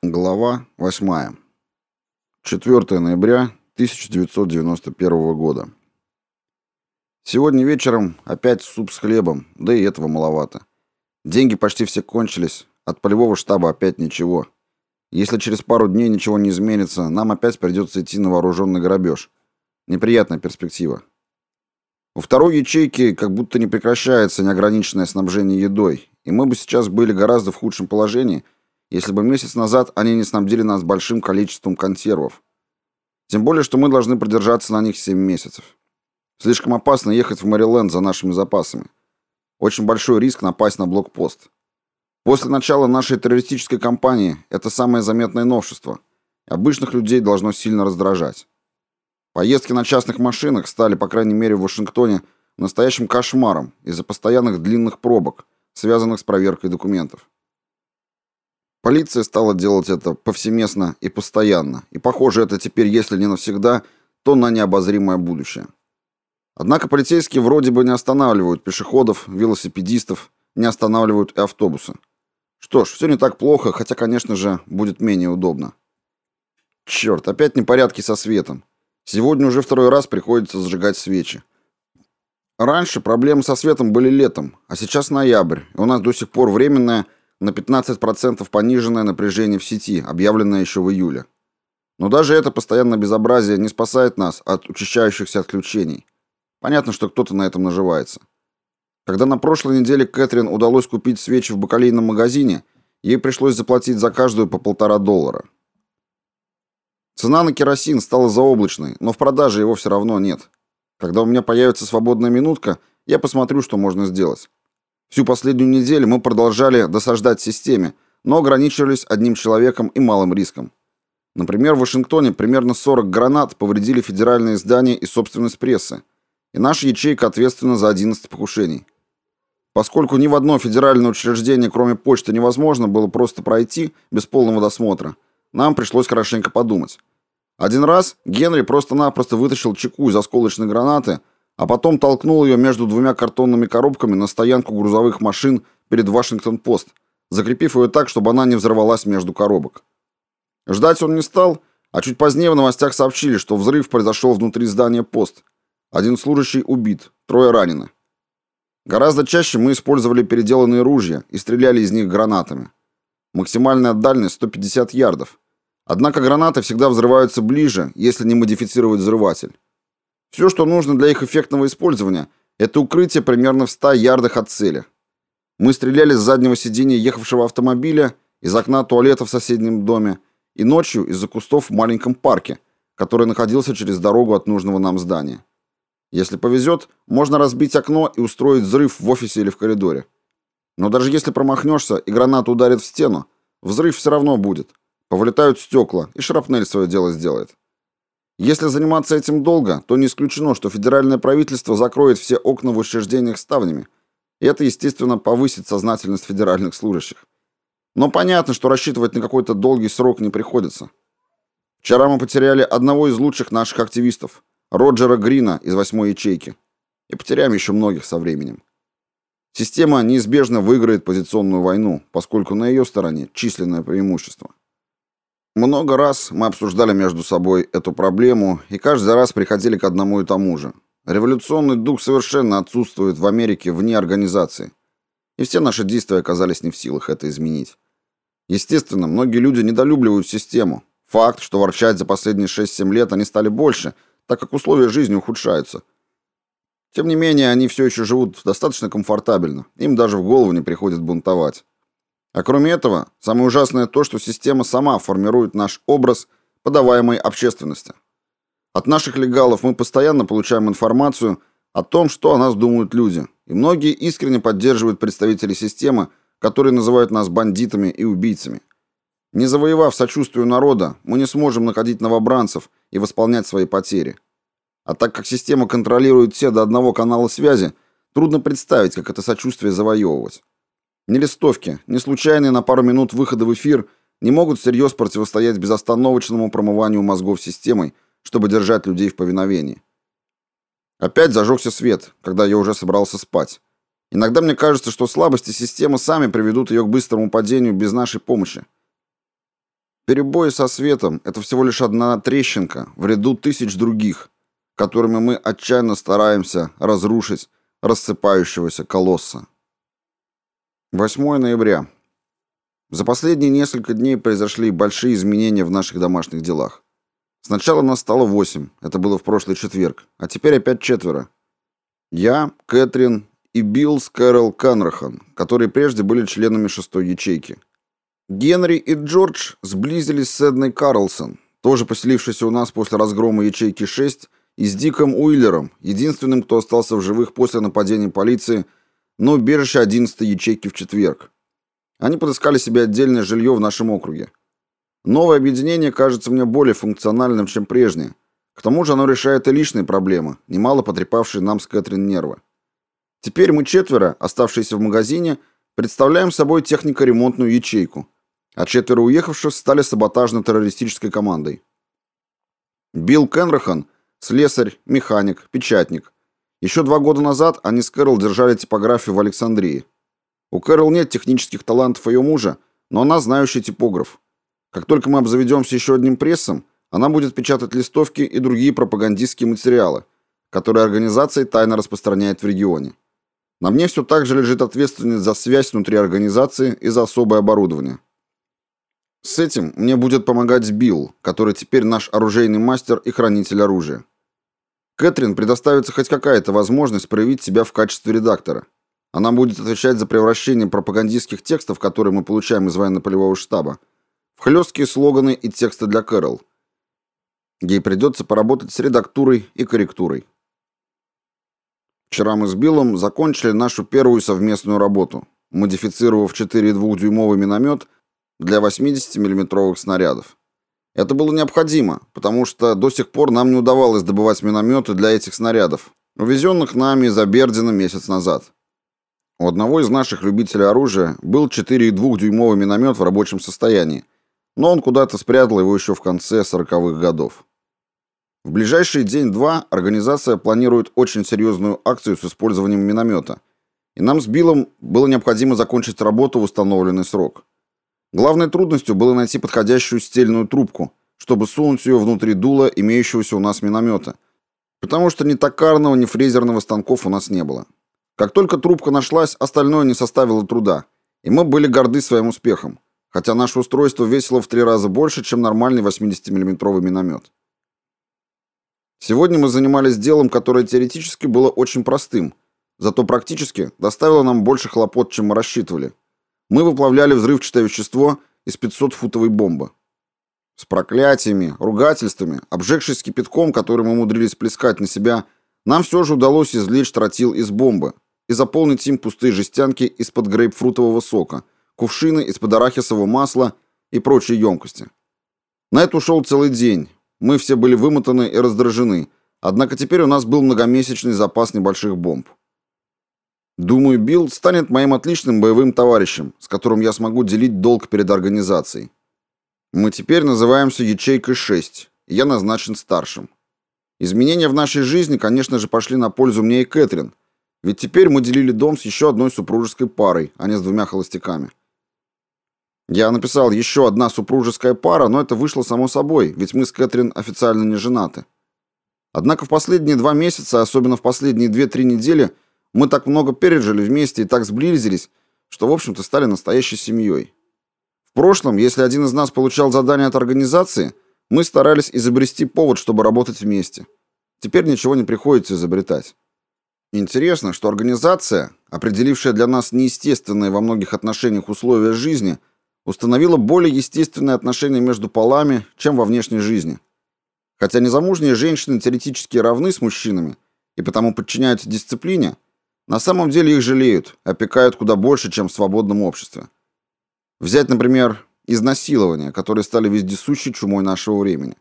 Глава 8. 4 ноября 1991 года. Сегодня вечером опять суп с хлебом, да и этого маловато. Деньги почти все кончились, от полевого штаба опять ничего. Если через пару дней ничего не изменится, нам опять придется идти на вооруженный грабеж. Неприятная перспектива. У второй ячейки как будто не прекращается неограниченное снабжение едой, и мы бы сейчас были гораздо в худшем положении – если бы месяц назад они не снабдили нас большим количеством консервов. Тем более, что мы должны продержаться на них 7 месяцев. Слишком опасно ехать в Мэриленд за нашими запасами. Очень большой риск напасть на блокпост. После начала нашей террористической кампании это самое заметное новшество. Обычных людей должно сильно раздражать. Поездки на частных машинах стали, по крайней мере в Вашингтоне, настоящим кошмаром из-за постоянных длинных пробок, связанных с проверкой документов. Полиция стала делать это повсеместно и постоянно, и похоже, это теперь, если не навсегда, то на необозримое будущее. Однако полицейские вроде бы не останавливают пешеходов, велосипедистов, не останавливают и автобусы. Что ж, все не так плохо, хотя, конечно же, будет менее удобно. Черт, опять непорядки со светом. Сегодня уже второй раз приходится зажигать свечи. Раньше проблемы со светом были летом, а сейчас ноябрь, и у нас до сих пор временная на 15% пониженное напряжение в сети, объявленное еще в июле. Но даже это постоянное безобразие не спасает нас от учащающихся отключений. Понятно, что кто-то на этом наживается. Когда на прошлой неделе Кэтрин удалось купить свечи в бакалейном магазине, ей пришлось заплатить за каждую по полтора доллара. Цена на керосин стала заоблачной, но в продаже его все равно нет. Когда у меня появится свободная минутка, я посмотрю, что можно сделать. Всю последнюю неделю мы продолжали досаждать системе, но ограничивались одним человеком и малым риском. Например, в Вашингтоне примерно 40 гранат повредили федеральные здания и собственность прессы, и наша ячейка ответственна за 11 покушений. Поскольку ни в одно федеральное учреждение, кроме почты, невозможно было просто пройти без полного досмотра, нам пришлось хорошенько подумать. Один раз Генри просто-напросто вытащил чеку из осколочной гранаты – а потом толкнул ее между двумя картонными коробками на стоянку грузовых машин перед Вашингтон-Пост, закрепив ее так, чтобы она не взорвалась между коробок. Ждать он не стал, а чуть позднее в новостях сообщили, что взрыв произошел внутри здания Пост. Один служащий убит, трое ранены. Гораздо чаще мы использовали переделанные ружья и стреляли из них гранатами. Максимальная дальность 150 ярдов. Однако гранаты всегда взрываются ближе, если не модифицировать взрыватель. Все, что нужно для их эффектного использования, это укрытие примерно в 100 ярдах от цели. Мы стреляли с заднего сиденья ехавшего автомобиля, из окна туалета в соседнем доме и ночью из-за кустов в маленьком парке, который находился через дорогу от нужного нам здания. Если повезет, можно разбить окно и устроить взрыв в офисе или в коридоре. Но даже если промахнешься и граната ударит в стену, взрыв все равно будет. Повылетают стекла, и шрапнель свое дело сделает. Если заниматься этим долго, то не исключено, что федеральное правительство закроет все окна в учреждениях ставнями. И это, естественно, повысит сознательность федеральных служащих. Но понятно, что рассчитывать на какой-то долгий срок не приходится. Вчера мы потеряли одного из лучших наших активистов, Роджера Грина из восьмой ячейки. И потеряем еще многих со временем. Система неизбежно выиграет позиционную войну, поскольку на ее стороне численное преимущество. Много раз мы обсуждали между собой эту проблему и каждый раз приходили к одному и тому же. Революционный дух совершенно отсутствует в Америке вне организации. И все наши действия оказались не в силах это изменить. Естественно, многие люди недолюбливают систему. Факт, что ворчать за последние 6-7 лет они стали больше, так как условия жизни ухудшаются. Тем не менее, они все еще живут достаточно комфортабельно. Им даже в голову не приходит бунтовать. А кроме этого, самое ужасное то, что система сама формирует наш образ подаваемой общественности. От наших легалов мы постоянно получаем информацию о том, что о нас думают люди, и многие искренне поддерживают представителей системы, которые называют нас бандитами и убийцами. Не завоевав сочувствие народа, мы не сможем находить новобранцев и восполнять свои потери. А так как система контролирует все до одного канала связи, трудно представить, как это сочувствие завоевывать. Ни листовки, ни случайные на пару минут выходы в эфир не могут всерьез противостоять безостановочному промыванию мозгов системой, чтобы держать людей в повиновении. Опять зажегся свет, когда я уже собрался спать. Иногда мне кажется, что слабости системы сами приведут ее к быстрому падению без нашей помощи. Перебои со светом – это всего лишь одна трещинка в ряду тысяч других, которыми мы отчаянно стараемся разрушить рассыпающегося колосса. 8 ноября. За последние несколько дней произошли большие изменения в наших домашних делах. Сначала нас стало восемь, это было в прошлый четверг, а теперь опять четверо. Я, Кэтрин и Билл Скэрол Канрахан, которые прежде были членами шестой ячейки. Генри и Джордж сблизились с Эдной Карлсон, тоже поселившейся у нас после разгрома ячейки 6, и с Диком Уиллером, единственным, кто остался в живых после нападения полиции но убежище 11 ячейки в четверг. Они подыскали себе отдельное жилье в нашем округе. Новое объединение кажется мне более функциональным, чем прежнее. К тому же оно решает и личные проблемы, немало потрепавшие нам с Кэтрин нервы. Теперь мы четверо, оставшиеся в магазине, представляем собой технико-ремонтную ячейку, а четверо уехавших стали саботажно-террористической командой. Билл Кенрахан – слесарь, механик, печатник. Еще два года назад они с Кэрол держали типографию в Александрии. У Кэрол нет технических талантов ее мужа, но она знающий типограф. Как только мы обзаведемся еще одним прессом, она будет печатать листовки и другие пропагандистские материалы, которые организация тайно распространяет в регионе. На мне все так же лежит ответственность за связь внутри организации и за особое оборудование. С этим мне будет помогать Билл, который теперь наш оружейный мастер и хранитель оружия. Кэтрин предоставится хоть какая-то возможность проявить себя в качестве редактора. Она будет отвечать за превращение пропагандистских текстов, которые мы получаем из военно-полевого штаба, в хлесткие слоганы и тексты для Кэрол. Ей придется поработать с редактурой и корректурой. Вчера мы с Биллом закончили нашу первую совместную работу, модифицировав 4,2-дюймовый миномет для 80 миллиметровых снарядов. Это было необходимо, потому что до сих пор нам не удавалось добывать минометы для этих снарядов, увезенных нами из Абердина месяц назад. У одного из наших любителей оружия был 4,2-дюймовый миномет в рабочем состоянии, но он куда-то спрятал его еще в конце 40-х годов. В ближайший день-два организация планирует очень серьезную акцию с использованием миномета, и нам с Биллом было необходимо закончить работу в установленный срок. Главной трудностью было найти подходящую стельную трубку, чтобы сунуть ее внутри дула имеющегося у нас миномета, потому что ни токарного, ни фрезерного станков у нас не было. Как только трубка нашлась, остальное не составило труда, и мы были горды своим успехом, хотя наше устройство весило в три раза больше, чем нормальный 80-мм миномет. Сегодня мы занимались делом, которое теоретически было очень простым, зато практически доставило нам больше хлопот, чем мы рассчитывали. Мы выплавляли взрывчатое вещество из 500-футовой бомбы. С проклятиями, ругательствами, обжегшись кипятком, который мы умудрились плескать на себя, нам все же удалось извлечь тротил из бомбы и заполнить им пустые жестянки из-под грейпфрутового сока, кувшины из-под арахисового масла и прочие емкости. На это ушел целый день, мы все были вымотаны и раздражены, однако теперь у нас был многомесячный запас небольших бомб. Думаю, Билл станет моим отличным боевым товарищем, с которым я смогу делить долг перед организацией. Мы теперь называемся ячейкой 6, и я назначен старшим. Изменения в нашей жизни, конечно же, пошли на пользу мне и Кэтрин, ведь теперь мы делили дом с еще одной супружеской парой, а не с двумя холостяками. Я написал еще одна супружеская пара, но это вышло само собой, ведь мы с Кэтрин официально не женаты. Однако в последние два месяца, особенно в последние две-три недели, мы так много пережили вместе и так сблизились, что, в общем-то, стали настоящей семьей. В прошлом, если один из нас получал задание от организации, мы старались изобрести повод, чтобы работать вместе. Теперь ничего не приходится изобретать. Интересно, что организация, определившая для нас неестественные во многих отношениях условия жизни, установила более естественные отношения между полами, чем во внешней жизни. Хотя незамужние женщины теоретически равны с мужчинами и потому подчиняются дисциплине, на самом деле их жалеют, опекают куда больше, чем в свободном обществе. Взять, например, изнасилования, которые стали вездесущей чумой нашего времени.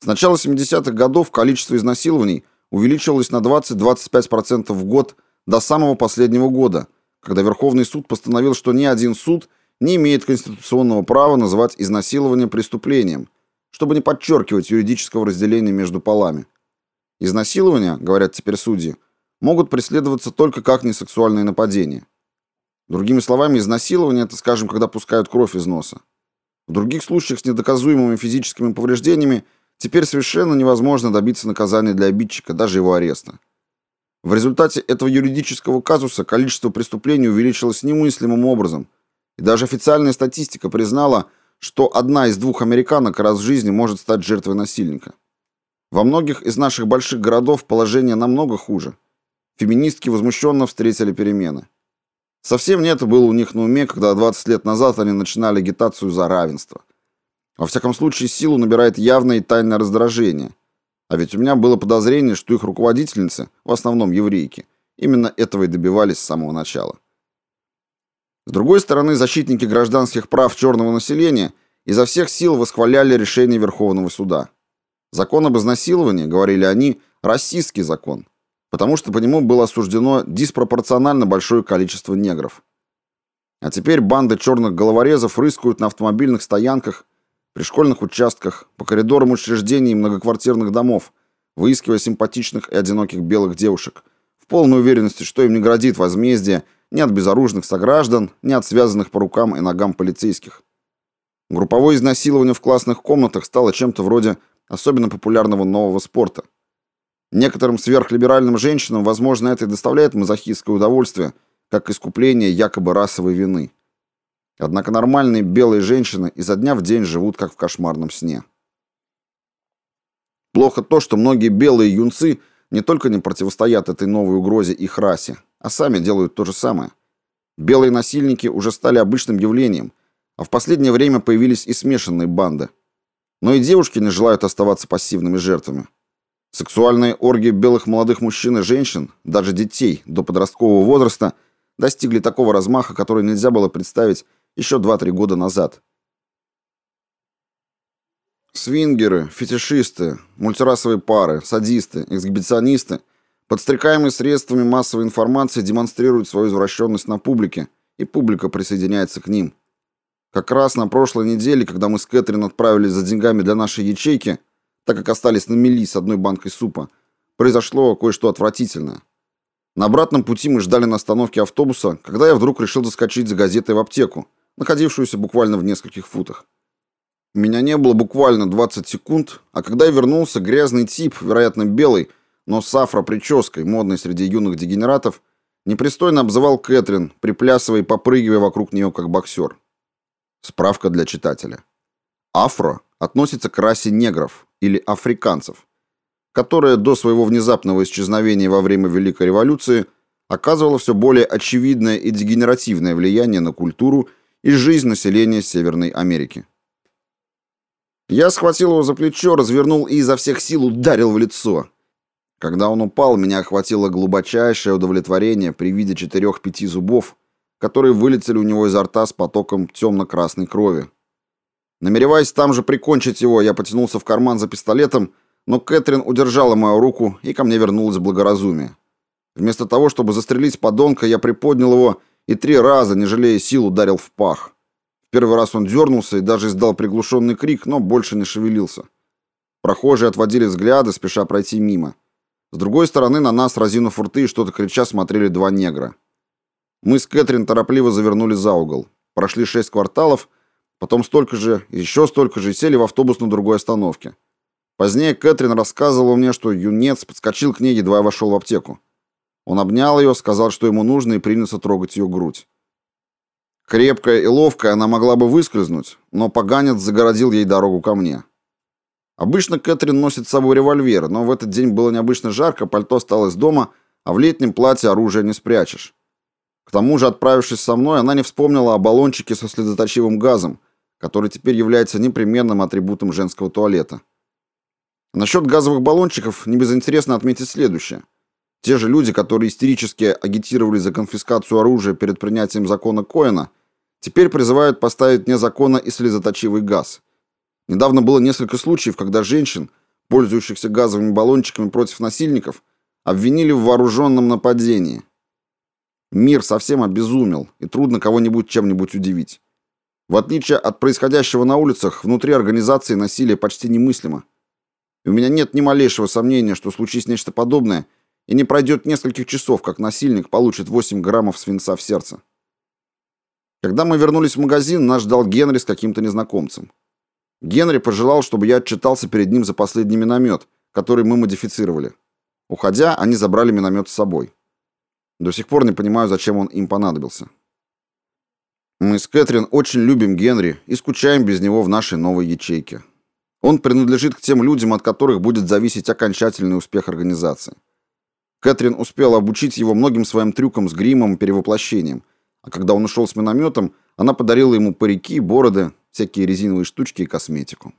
С начала 70-х годов количество изнасилований увеличивалось на 20-25% в год до самого последнего года, когда Верховный суд постановил, что ни один суд – не имеет конституционного права называть изнасилование преступлением, чтобы не подчеркивать юридического разделения между полами. Изнасилования, говорят теперь судьи, могут преследоваться только как несексуальные нападения. Другими словами, изнасилование это, скажем, когда пускают кровь из носа. В других случаях с недоказуемыми физическими повреждениями теперь совершенно невозможно добиться наказания для обидчика, даже его ареста. В результате этого юридического казуса количество преступлений увеличилось немыслимым образом, и даже официальная статистика признала, что одна из двух американок раз в жизни может стать жертвой насильника. Во многих из наших больших городов положение намного хуже. Феминистки возмущенно встретили перемены. Совсем не это было у них на уме, когда 20 лет назад они начинали агитацию за равенство. Во всяком случае, силу набирает явное и тайное раздражение. А ведь у меня было подозрение, что их руководительницы, в основном еврейки, именно этого и добивались с самого начала. С другой стороны, защитники гражданских прав черного населения изо всех сил восхваляли решение Верховного суда. Закон об изнасиловании, говорили они, расистский закон потому что по нему было осуждено диспропорционально большое количество негров. А теперь банды черных головорезов рыскают на автомобильных стоянках, при школьных участках, по коридорам учреждений многоквартирных домов, выискивая симпатичных и одиноких белых девушек, в полной уверенности, что им не грозит возмездие ни от безоружных сограждан, ни от связанных по рукам и ногам полицейских. Групповое изнасилование в классных комнатах стало чем-то вроде особенно популярного нового спорта – Некоторым сверхлиберальным женщинам, возможно, это и доставляет мазохистское удовольствие, как искупление якобы расовой вины. Однако нормальные белые женщины изо дня в день живут как в кошмарном сне. Плохо то, что многие белые юнцы не только не противостоят этой новой угрозе их расе, а сами делают то же самое. Белые насильники уже стали обычным явлением, а в последнее время появились и смешанные банды. Но и девушки не желают оставаться пассивными жертвами. Сексуальные оргии белых молодых мужчин и женщин, даже детей до подросткового возраста, достигли такого размаха, который нельзя было представить еще 2-3 года назад. Свингеры, фетишисты, мультирасовые пары, садисты, эксгибиционисты, подстрекаемые средствами массовой информации, демонстрируют свою извращенность на публике, и публика присоединяется к ним. Как раз на прошлой неделе, когда мы с Кэтрин отправились за деньгами для нашей ячейки, так как остались на мели с одной банкой супа, произошло кое-что отвратительное. На обратном пути мы ждали на остановке автобуса, когда я вдруг решил заскочить за газетой в аптеку, находившуюся буквально в нескольких футах. Меня не было буквально 20 секунд, а когда я вернулся, грязный тип, вероятно белый, но с афро-прической, модной среди юных дегенератов, непристойно обзывал Кэтрин, приплясывая и попрыгивая вокруг нее как боксер. Справка для читателя. Афро относится к расе негров или африканцев, которая до своего внезапного исчезновения во время Великой революции оказывала все более очевидное и дегенеративное влияние на культуру и жизнь населения Северной Америки. Я схватил его за плечо, развернул и изо всех сил ударил в лицо. Когда он упал, меня охватило глубочайшее удовлетворение при виде четырех-пяти зубов, которые вылетели у него изо рта с потоком темно-красной крови. Намереваясь там же прикончить его, я потянулся в карман за пистолетом, но Кэтрин удержала мою руку, и ко мне вернулось благоразумие. Вместо того, чтобы застрелить подонка, я приподнял его и три раза, не жалея сил, ударил в пах. В первый раз он дернулся и даже издал приглушенный крик, но больше не шевелился. Прохожие отводили взгляды, спеша пройти мимо. С другой стороны на нас, разинув рты и что-то крича, смотрели два негра. Мы с Кэтрин торопливо завернули за угол. Прошли шесть кварталов, Потом столько же, еще столько же, сели в автобус на другой остановке. Позднее Кэтрин рассказывала мне, что юнец подскочил к ней, едва вошел в аптеку. Он обнял ее, сказал, что ему нужно, и принялся трогать ее грудь. Крепкая и ловкая она могла бы выскользнуть, но поганец загородил ей дорогу ко мне. Обычно Кэтрин носит с собой револьвер, но в этот день было необычно жарко, пальто осталось дома, а в летнем платье оружие не спрячешь. К тому же, отправившись со мной, она не вспомнила о баллончике со слезоточивым газом, который теперь является непременным атрибутом женского туалета. Насчет газовых баллончиков не безинтересно отметить следующее. Те же люди, которые истерически агитировали за конфискацию оружия перед принятием закона Коэна, теперь призывают поставить вне закона и слезоточивый газ. Недавно было несколько случаев, когда женщин, пользующихся газовыми баллончиками против насильников, обвинили в вооруженном нападении – Мир совсем обезумел, и трудно кого-нибудь чем-нибудь удивить. В отличие от происходящего на улицах, внутри организации насилие почти немыслимо. И у меня нет ни малейшего сомнения, что случись нечто подобное, и не пройдет нескольких часов, как насильник получит 8 граммов свинца в сердце. Когда мы вернулись в магазин, нас ждал Генри с каким-то незнакомцем. Генри пожелал, чтобы я отчитался перед ним за последний миномет, который мы модифицировали. Уходя, они забрали миномет с собой. До сих пор не понимаю, зачем он им понадобился. Мы с Кэтрин очень любим Генри и скучаем без него в нашей новой ячейке. Он принадлежит к тем людям, от которых будет зависеть окончательный успех организации. Кэтрин успела обучить его многим своим трюкам с гримом и перевоплощением, а когда он ушел с минометом, она подарила ему парики, бороды, всякие резиновые штучки и косметику.